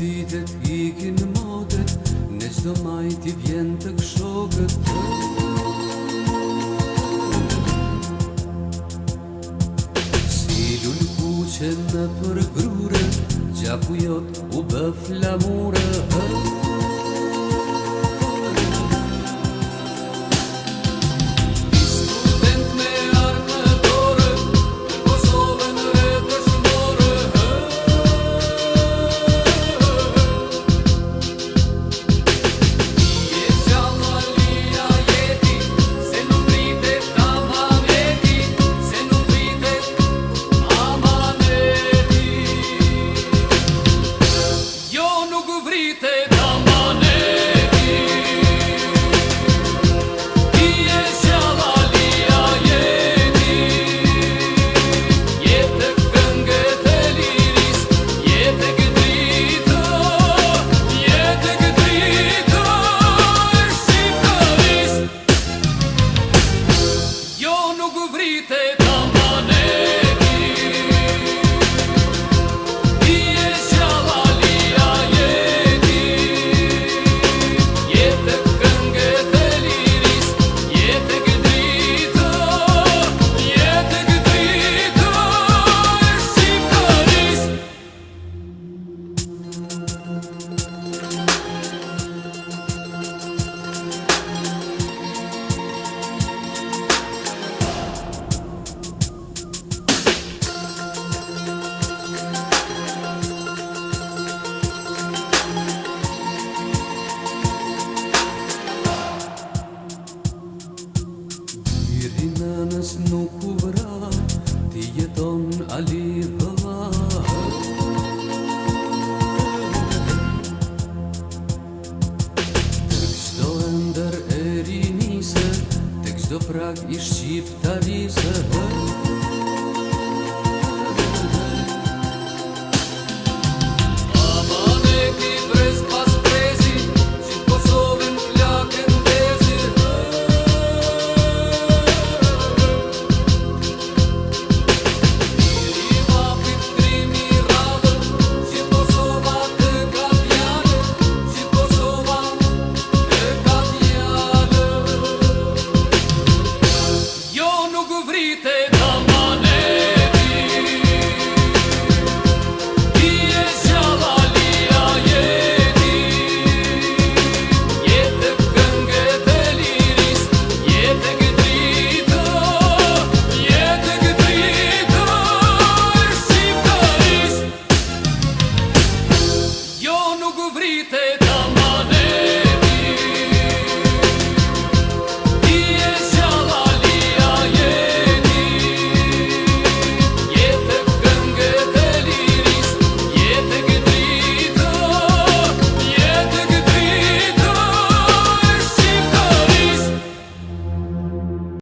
ditet ikin modet, në motët majt i vjen të këshokët të Si lullë që në përgrure Gja jot u bëf lamure Si lullë ku që në до прак і щіп та вісе. Te